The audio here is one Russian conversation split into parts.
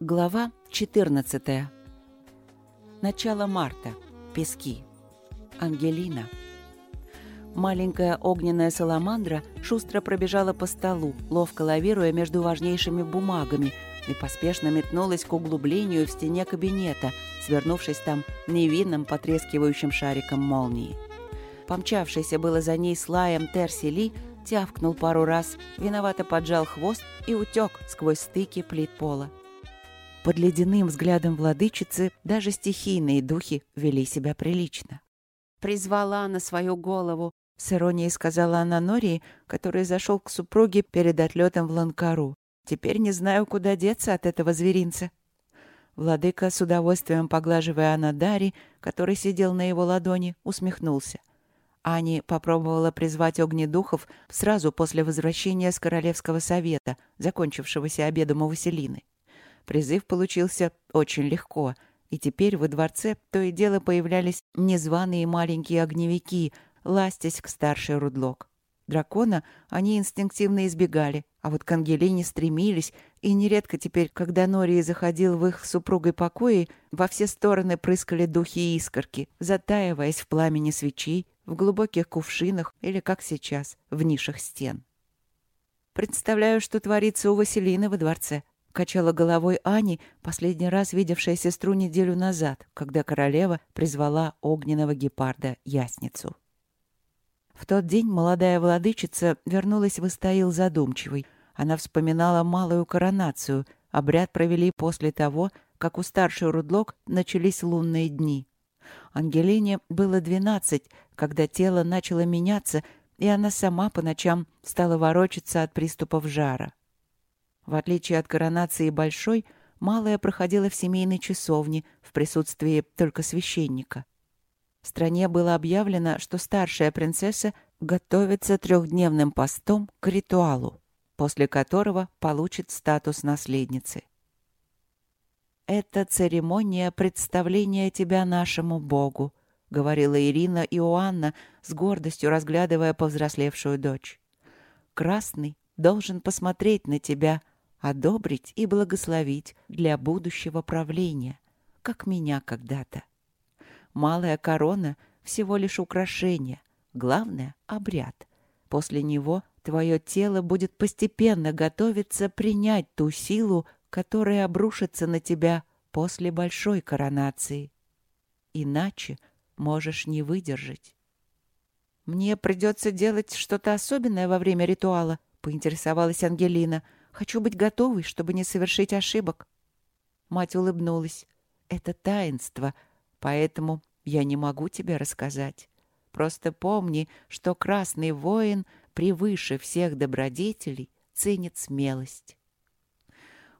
Глава 14. Начало марта. Пески. Ангелина. Маленькая огненная саламандра шустро пробежала по столу, ловко лавируя между важнейшими бумагами, и поспешно метнулась к углублению в стене кабинета, свернувшись там невинным потрескивающим шариком молнии. Помчавшийся было за ней слаем Терси Ли тявкнул пару раз, виновато поджал хвост и утек сквозь стыки плит пола. Под ледяным взглядом владычицы даже стихийные духи вели себя прилично. «Призвала на свою голову», — с иронией сказала она Нории, который зашел к супруге перед отлетом в Ланкару. «Теперь не знаю, куда деться от этого зверинца». Владыка, с удовольствием поглаживая Анадари, который сидел на его ладони, усмехнулся. Ани попробовала призвать огнедухов сразу после возвращения с Королевского совета, закончившегося обедом у Василины. Призыв получился очень легко, и теперь во дворце то и дело появлялись незваные маленькие огневики, ластясь к старшей Рудлок. Дракона они инстинктивно избегали, а вот к Ангелине стремились, и нередко теперь, когда Нории заходил в их супругой покои, во все стороны прыскали духи и искорки, затаиваясь в пламени свечей, в глубоких кувшинах или, как сейчас, в нишах стен. Представляю, что творится у Василины во дворце качала головой Ани, последний раз видевшая сестру неделю назад, когда королева призвала огненного гепарда Ясницу. В тот день молодая владычица вернулась в Истаил задумчивой. Она вспоминала малую коронацию. Обряд провели после того, как у старшей Рудлок начались лунные дни. Ангелине было двенадцать, когда тело начало меняться, и она сама по ночам стала ворочаться от приступов жара. В отличие от коронации большой, малая проходила в семейной часовне в присутствии только священника. В стране было объявлено, что старшая принцесса готовится трехдневным постом к ритуалу, после которого получит статус наследницы. «Это церемония представления тебя нашему Богу», — говорила Ирина Иоанна с гордостью разглядывая повзрослевшую дочь. «Красный должен посмотреть на тебя, — одобрить и благословить для будущего правления, как меня когда-то. Малая корона — всего лишь украшение, главное — обряд. После него твое тело будет постепенно готовиться принять ту силу, которая обрушится на тебя после большой коронации. Иначе можешь не выдержать. «Мне придется делать что-то особенное во время ритуала», — поинтересовалась Ангелина — Хочу быть готовой, чтобы не совершить ошибок. Мать улыбнулась. Это таинство, поэтому я не могу тебе рассказать. Просто помни, что красный воин превыше всех добродетелей ценит смелость.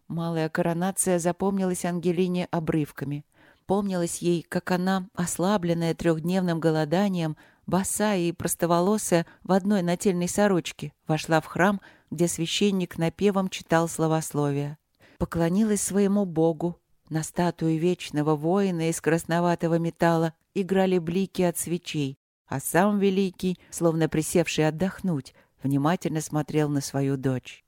Малая коронация запомнилась Ангелине обрывками. Помнилась ей, как она, ослабленная трехдневным голоданием, босая и простоволосая в одной нательной сорочке, вошла в храм где священник напевом читал словословие. Поклонилась своему Богу. На статую вечного воина из красноватого металла играли блики от свечей, а сам Великий, словно присевший отдохнуть, внимательно смотрел на свою дочь.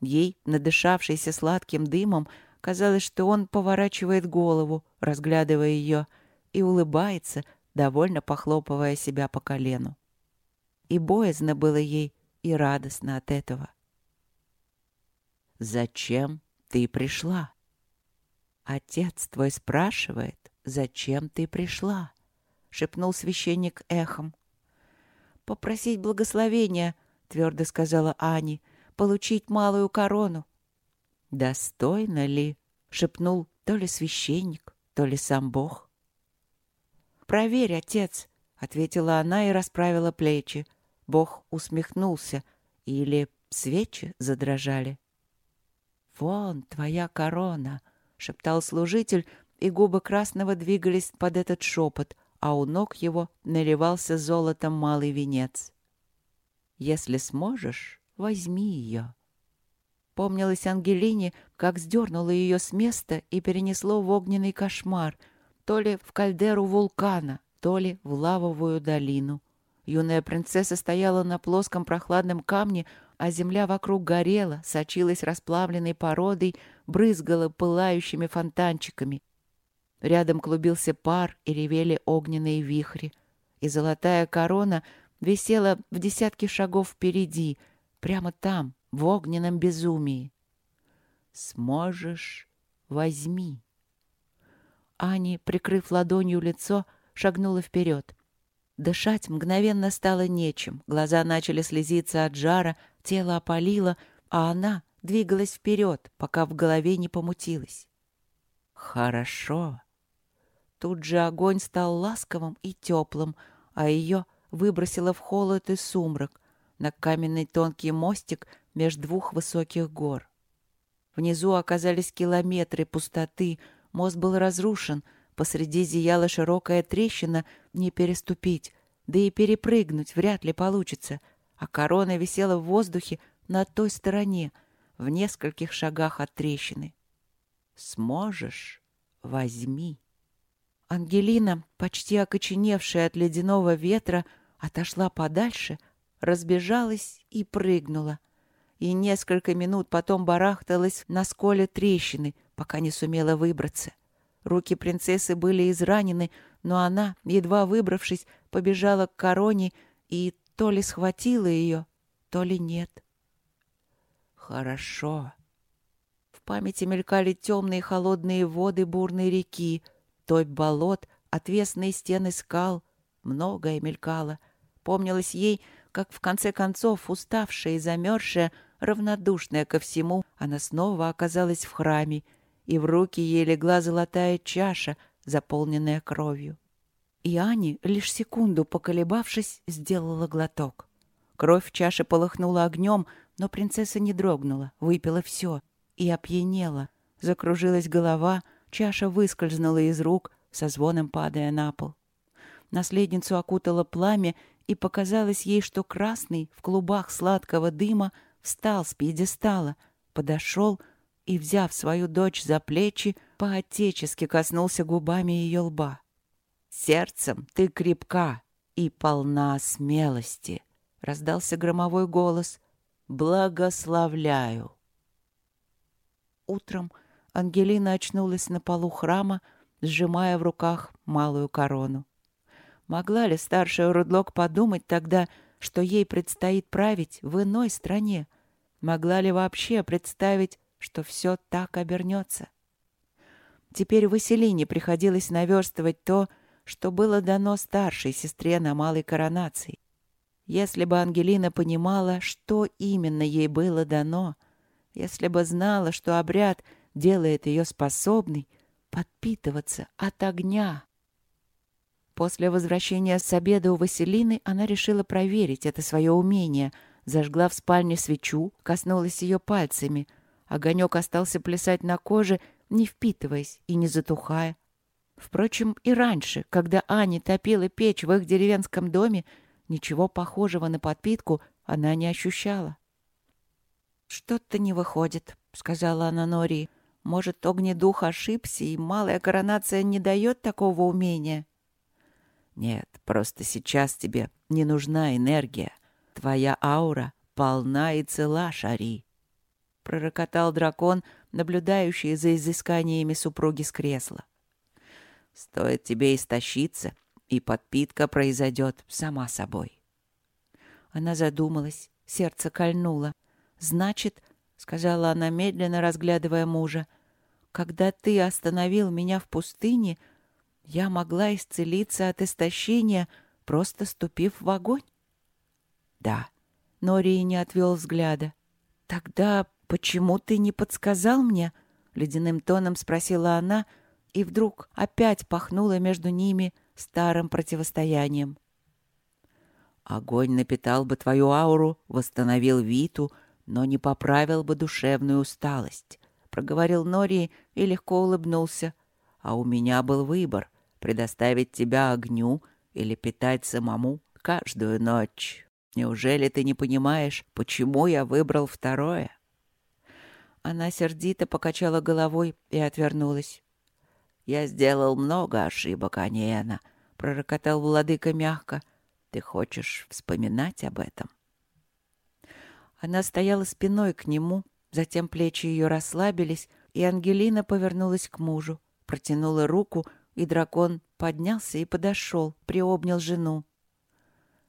Ей, надышавшейся сладким дымом, казалось, что он поворачивает голову, разглядывая ее, и улыбается, довольно похлопывая себя по колену. И боязно было ей, и радостно от этого. «Зачем ты пришла?» «Отец твой спрашивает, зачем ты пришла?» — шепнул священник эхом. «Попросить благословения», — твердо сказала Ани, — «получить малую корону». «Достойно ли?» — шепнул то ли священник, то ли сам Бог. «Проверь, отец», — ответила она и расправила плечи. Бог усмехнулся, или свечи задрожали. «Вон твоя корона!» — шептал служитель, и губы красного двигались под этот шепот, а у ног его наливался золотом малый венец. «Если сможешь, возьми ее». Помнилось Ангелине, как сдернуло ее с места и перенесло в огненный кошмар, то ли в кальдеру вулкана, то ли в лавовую долину — Юная принцесса стояла на плоском прохладном камне, а земля вокруг горела, сочилась расплавленной породой, брызгала пылающими фонтанчиками. Рядом клубился пар и ревели огненные вихри, и золотая корона висела в десятке шагов впереди, прямо там, в огненном безумии. «Сможешь — возьми». Ани, прикрыв ладонью лицо, шагнула вперед. Дышать мгновенно стало нечем, глаза начали слезиться от жара, тело опалило, а она двигалась вперед, пока в голове не помутилась. «Хорошо». Тут же огонь стал ласковым и теплым, а ее выбросило в холод и сумрак на каменный тонкий мостик между двух высоких гор. Внизу оказались километры пустоты, мост был разрушен, посреди зияла широкая трещина, не переступить, да и перепрыгнуть вряд ли получится, а корона висела в воздухе на той стороне, в нескольких шагах от трещины. «Сможешь? Возьми!» Ангелина, почти окоченевшая от ледяного ветра, отошла подальше, разбежалась и прыгнула — и несколько минут потом барахталась на сколе трещины, пока не сумела выбраться. Руки принцессы были изранены, но она, едва выбравшись, побежала к короне и то ли схватила ее, то ли нет. Хорошо. В памяти мелькали темные холодные воды бурной реки, топь болот, отвесные стены скал. Многое мелькало. Помнилось ей, как в конце концов, уставшая и замерзшая, равнодушная ко всему, она снова оказалась в храме, и в руки ей легла золотая чаша, заполненная кровью. И Ани, лишь секунду поколебавшись, сделала глоток. Кровь в чаше полыхнула огнем, но принцесса не дрогнула, выпила все и опьянела. Закружилась голова, чаша выскользнула из рук, со звоном падая на пол. Наследницу окутало пламя, и показалось ей, что красный в клубах сладкого дыма встал с пьедестала, подошел и, взяв свою дочь за плечи, поотечески коснулся губами ее лба. «Сердцем ты крепка и полна смелости», — раздался громовой голос. «Благословляю». Утром Ангелина очнулась на полу храма, сжимая в руках малую корону. Могла ли старшая Рудлок подумать тогда, что ей предстоит править в иной стране? Могла ли вообще представить, что все так обернется? Теперь Василине приходилось наверстывать то, что было дано старшей сестре на малой коронации. Если бы Ангелина понимала, что именно ей было дано, если бы знала, что обряд делает ее способной подпитываться от огня, После возвращения с обеда у Василины она решила проверить это свое умение. Зажгла в спальне свечу, коснулась ее пальцами. Огонек остался плясать на коже, не впитываясь и не затухая. Впрочем, и раньше, когда Аня топила печь в их деревенском доме, ничего похожего на подпитку она не ощущала. «Что-то не выходит», — сказала она Нории. «Может, огнедух ошибся, и малая коронация не дает такого умения?» Нет, просто сейчас тебе не нужна энергия. Твоя аура полна и цела, Шари. Пророкотал дракон, наблюдающий за изысканиями супруги с кресла. Стоит тебе истощиться, и подпитка произойдет сама собой. Она задумалась, сердце кольнуло. «Значит, — сказала она, медленно разглядывая мужа, — когда ты остановил меня в пустыне — я могла исцелиться от истощения, просто ступив в огонь? Да. Нори не отвел взгляда. Тогда почему ты не подсказал мне? Ледяным тоном спросила она, и вдруг опять пахнула между ними старым противостоянием. Огонь напитал бы твою ауру, восстановил Виту, но не поправил бы душевную усталость, проговорил Нори и легко улыбнулся. А у меня был выбор предоставить тебя огню или питать самому каждую ночь. Неужели ты не понимаешь, почему я выбрал второе?» Она сердито покачала головой и отвернулась. «Я сделал много ошибок, Аниэна», — пророкотал владыка мягко. «Ты хочешь вспоминать об этом?» Она стояла спиной к нему, затем плечи ее расслабились, и Ангелина повернулась к мужу, протянула руку, и дракон поднялся и подошел, приобнял жену.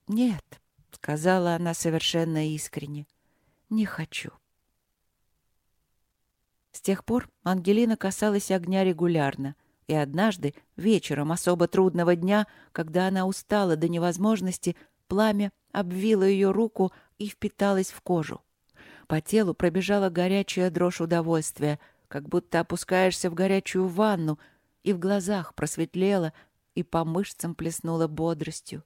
«Нет», — сказала она совершенно искренне, — «не хочу». С тех пор Ангелина касалась огня регулярно, и однажды, вечером особо трудного дня, когда она устала до невозможности, пламя обвило ее руку и впиталось в кожу. По телу пробежала горячая дрожь удовольствия, как будто опускаешься в горячую ванну, и в глазах просветлело, и по мышцам плеснуло бодростью.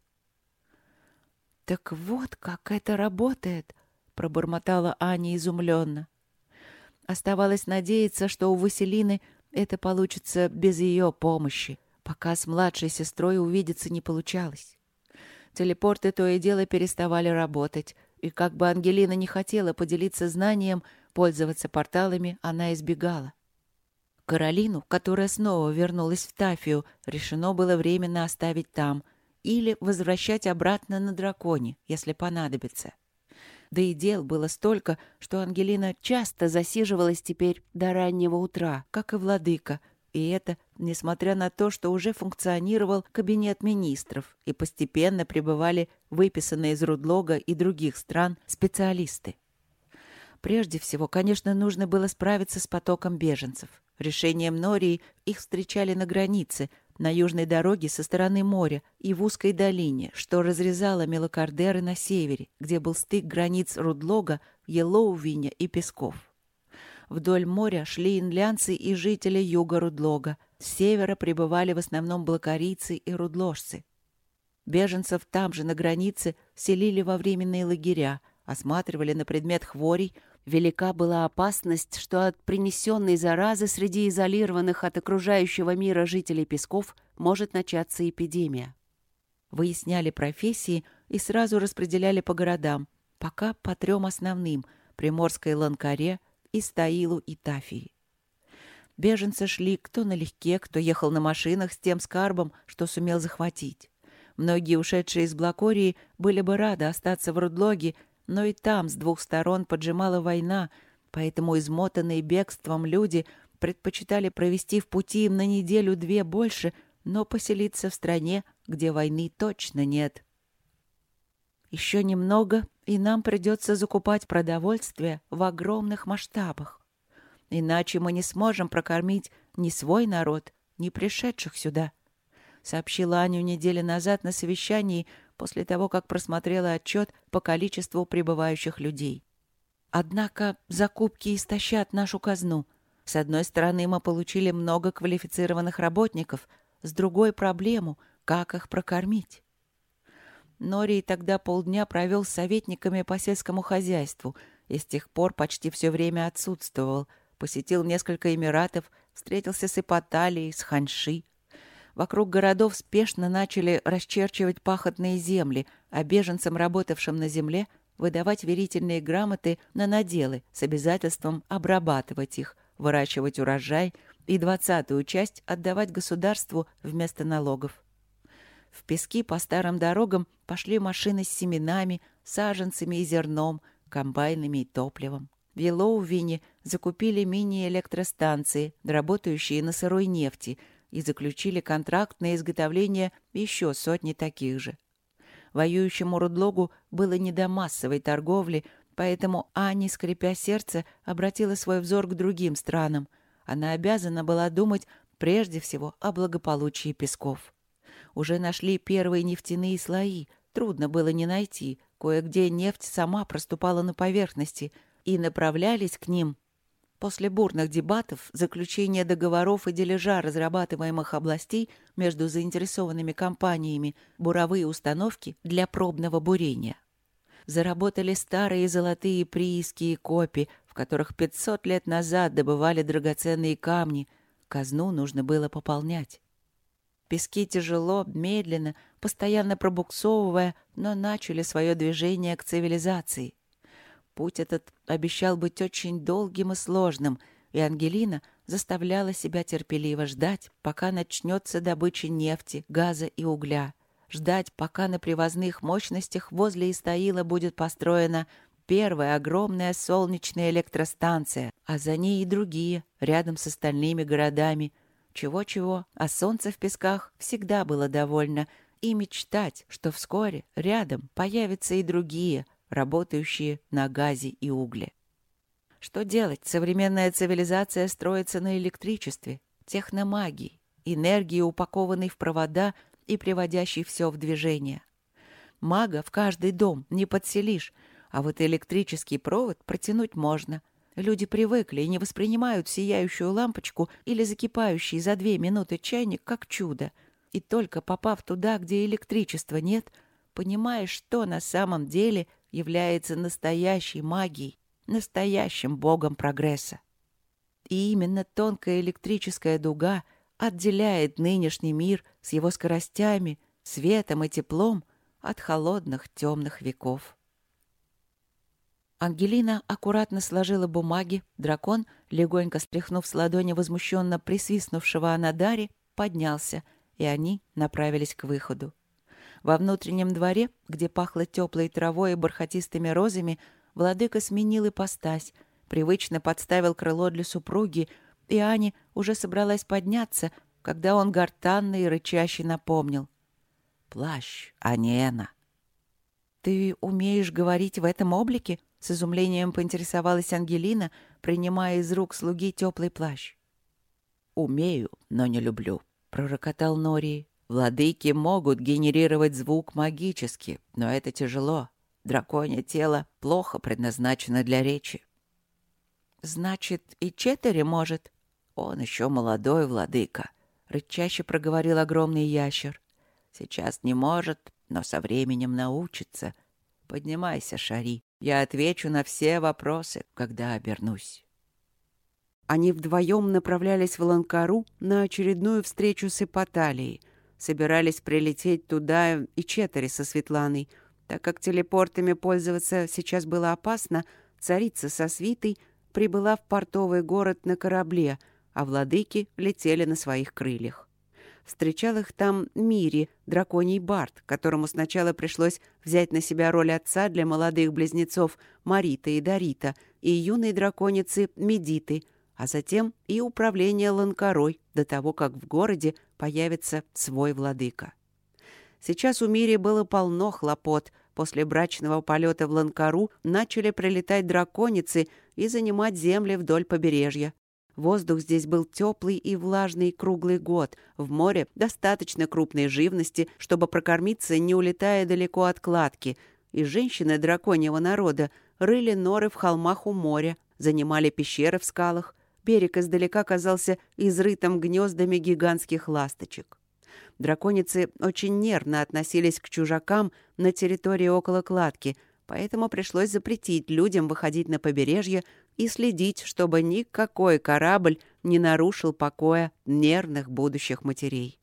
«Так вот как это работает!» — пробормотала Аня изумленно. Оставалось надеяться, что у Василины это получится без ее помощи, пока с младшей сестрой увидеться не получалось. Телепорты то и дело переставали работать, и как бы Ангелина не хотела поделиться знанием, пользоваться порталами она избегала. Каролину, которая снова вернулась в Тафию, решено было временно оставить там или возвращать обратно на драконе, если понадобится. — да и дел было столько, что Ангелина часто засиживалась теперь до раннего утра, как и владыка, и это несмотря на то, что уже функционировал кабинет министров и постепенно прибывали выписанные из Рудлога и других стран специалисты. Прежде всего, конечно, нужно было справиться с потоком беженцев. Решением Нории их встречали на границе, на южной дороге со стороны моря и в узкой долине, что разрезала Мелокардеры на севере, где был стык границ Рудлога, Елоувиня и Песков. Вдоль моря шли инлянцы и жители юга Рудлога. С севера прибывали в основном блокарийцы и рудложцы. Беженцев там же, на границе, селили во временные лагеря, осматривали на предмет хворей, Велика была опасность, что от принесенной заразы среди изолированных от окружающего мира жителей Песков может начаться эпидемия. Выясняли профессии и сразу распределяли по городам, пока по трем основным – Приморской Ланкаре, Истаилу и Тафии. Беженцы шли кто налегке, кто ехал на машинах с тем скарбом, что сумел захватить. Многие ушедшие из Блакории были бы рады остаться в Рудлоге но и там с двух сторон поджимала война, поэтому измотанные бегством люди предпочитали провести в пути им на неделю-две больше, но поселиться в стране, где войны точно нет. Еще немного, и нам придется закупать продовольствие в огромных масштабах. Иначе мы не сможем прокормить ни свой народ, ни пришедших сюда, — сообщила Аню недели назад на совещании, после того, как просмотрела отчет по количеству прибывающих людей. Однако закупки истощат нашу казну. С одной стороны, мы получили много квалифицированных работников, с другой — проблему, как их прокормить. Норий тогда полдня провел с советниками по сельскому хозяйству и с тех пор почти все время отсутствовал, посетил несколько эмиратов, встретился с Ипоталией, с Ханьши — Вокруг городов спешно начали расчерчивать пахотные земли, а беженцам, работавшим на земле, выдавать верительные грамоты на наделы с обязательством обрабатывать их, выращивать урожай и двадцатую часть отдавать государству вместо налогов. В пески по старым дорогам пошли машины с семенами, саженцами и зерном, комбайнами и топливом. В Елоувине закупили мини-электростанции, работающие на сырой нефти – и заключили контракт на изготовление еще сотни таких же. Воюющему Рудлогу было не до массовой торговли, поэтому Ани, скрипя сердце, обратила свой взор к другим странам. Она обязана была думать прежде всего о благополучии Песков. Уже нашли первые нефтяные слои, трудно было не найти, кое-где нефть сама проступала на поверхности, и направлялись к ним После бурных дебатов, заключения договоров и дележа разрабатываемых областей между заинтересованными компаниями буровые установки для пробного бурения. Заработали старые золотые прииски и копи, в которых 500 лет назад добывали драгоценные камни. Казну нужно было пополнять. Пески тяжело, медленно, постоянно пробуксовывая, но начали свое движение к цивилизации. Путь этот обещал быть очень долгим и сложным, и Ангелина заставляла себя терпеливо ждать, пока начнется добыча нефти, газа и угля. Ждать, пока на привозных мощностях возле Истаила будет построена первая огромная солнечная электростанция, а за ней и другие, рядом с остальными городами. Чего-чего, а солнца в песках всегда было довольно, и мечтать, что вскоре рядом появятся и другие, работающие на газе и угле. Что делать? Современная цивилизация строится на электричестве, техномагии, энергии, упакованной в провода и приводящей все в движение. Мага в каждый дом не подселишь, а вот электрический провод протянуть можно. Люди привыкли и не воспринимают сияющую лампочку или закипающий за две минуты чайник как чудо. И только попав туда, где электричества нет, понимаешь, что на самом деле является настоящей магией, настоящим богом прогресса. И именно тонкая электрическая дуга отделяет нынешний мир с его скоростями, светом и теплом от холодных темных веков. Ангелина аккуратно сложила бумаги, дракон, легонько стряхнув с ладони возмущенно присвистнувшего Анадари, поднялся, и они направились к выходу. Во внутреннем дворе, где пахло теплой травой и бархатистыми розами, владыка сменил ипостась, привычно подставил крыло для супруги, и Ани уже собралась подняться, когда он гортанно и рычаще напомнил. «Плащ, а не Эна». «Ты умеешь говорить в этом облике?» — с изумлением поинтересовалась Ангелина, принимая из рук слуги теплый плащ. «Умею, но не люблю», — пророкотал Нори. «Владыки могут генерировать звук магически, но это тяжело. Драконье тело плохо предназначено для речи». «Значит, и Четери может?» «Он еще молодой владыка», — рычаще проговорил огромный ящер. «Сейчас не может, но со временем научится. Поднимайся, Шари. Я отвечу на все вопросы, когда обернусь». Они вдвоем направлялись в Ланкару на очередную встречу с Ипоталией. Собирались прилететь туда и Четари со Светланой. Так как телепортами пользоваться сейчас было опасно, царица со свитой прибыла в портовый город на корабле, а владыки летели на своих крыльях. Встречал их там Мири, драконий Барт, которому сначала пришлось взять на себя роль отца для молодых близнецов Марита и Дарита и юной драконицы Медиты, а затем и управление Ланкарой до того, как в городе появится свой владыка. Сейчас у Мири было полно хлопот. После брачного полета в Ланкару начали прилетать драконицы и занимать земли вдоль побережья. Воздух здесь был теплый и влажный круглый год. В море достаточно крупной живности, чтобы прокормиться, не улетая далеко от кладки. И женщины драконьего народа рыли норы в холмах у моря, занимали пещеры в скалах. Берег издалека казался изрытым гнездами гигантских ласточек. Драконицы очень нервно относились к чужакам на территории около кладки, поэтому пришлось запретить людям выходить на побережье и следить, чтобы никакой корабль не нарушил покоя нервных будущих матерей.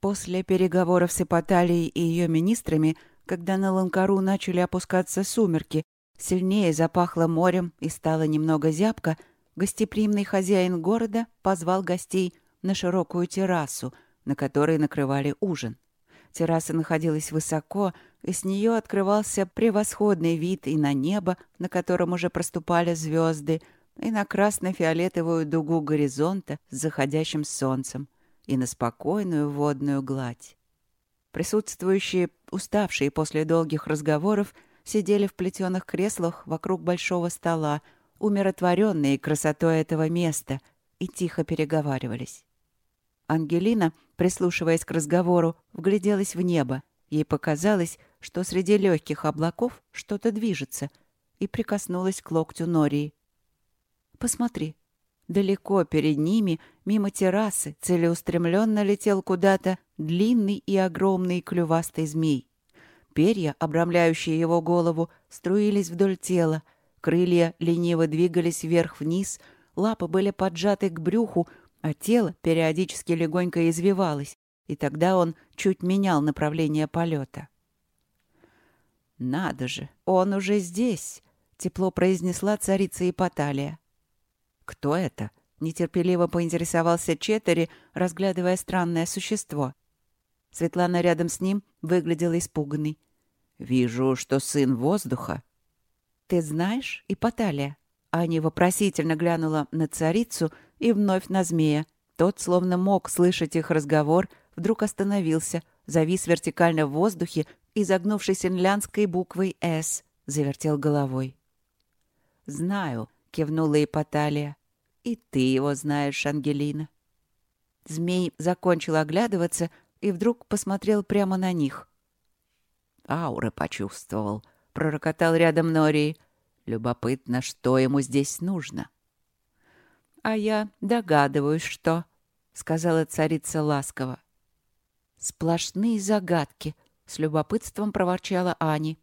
После переговоров с Эпаталией и ее министрами, когда на Ланкару начали опускаться сумерки, сильнее запахло морем и стало немного зябко, гостеприимный хозяин города позвал гостей на широкую террасу, на которой накрывали ужин. Терраса находилась высоко, и с нее открывался превосходный вид и на небо, на котором уже проступали звезды, и на красно-фиолетовую дугу горизонта с заходящим солнцем, и на спокойную водную гладь. Присутствующие, уставшие после долгих разговоров, сидели в плетеных креслах вокруг большого стола, умиротворенные красотой этого места, и тихо переговаривались. Ангелина, прислушиваясь к разговору, вгляделась в небо. Ей показалось, что среди легких облаков что-то движется, и прикоснулась к локтю Нории. «Посмотри». Далеко перед ними, мимо террасы, целеустремленно летел куда-то длинный и огромный клювастый змей. Перья, обрамляющие его голову, струились вдоль тела, крылья лениво двигались вверх-вниз, лапы были поджаты к брюху, а тело периодически легонько извивалось, и тогда он чуть менял направление полета. «Надо же, он уже здесь!» — тепло произнесла царица Ипоталия. «Кто это?» — нетерпеливо поинтересовался Четери, разглядывая странное существо. Светлана рядом с ним выглядела испуганной. «Вижу, что сын воздуха». «Ты знаешь, Ипоталия?» Аня вопросительно глянула на царицу и вновь на змея. Тот, словно мог слышать их разговор, вдруг остановился, завис вертикально в воздухе и, загнувшись инлянской буквой «С», завертел головой. «Знаю», — кивнула Ипоталия. «И ты его знаешь, Ангелина». Змей закончил оглядываться и вдруг посмотрел прямо на них. «Ауры почувствовал», — пророкотал рядом Нории. «Любопытно, что ему здесь нужно». «А я догадываюсь, что», — сказала царица ласково. «Сплошные загадки», — с любопытством проворчала Ани.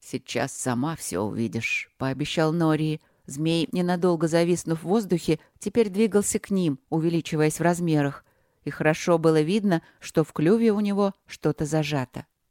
«Сейчас сама все увидишь», — пообещал Нории. Змей, ненадолго зависнув в воздухе, теперь двигался к ним, увеличиваясь в размерах. И хорошо было видно, что в клюве у него что-то зажато.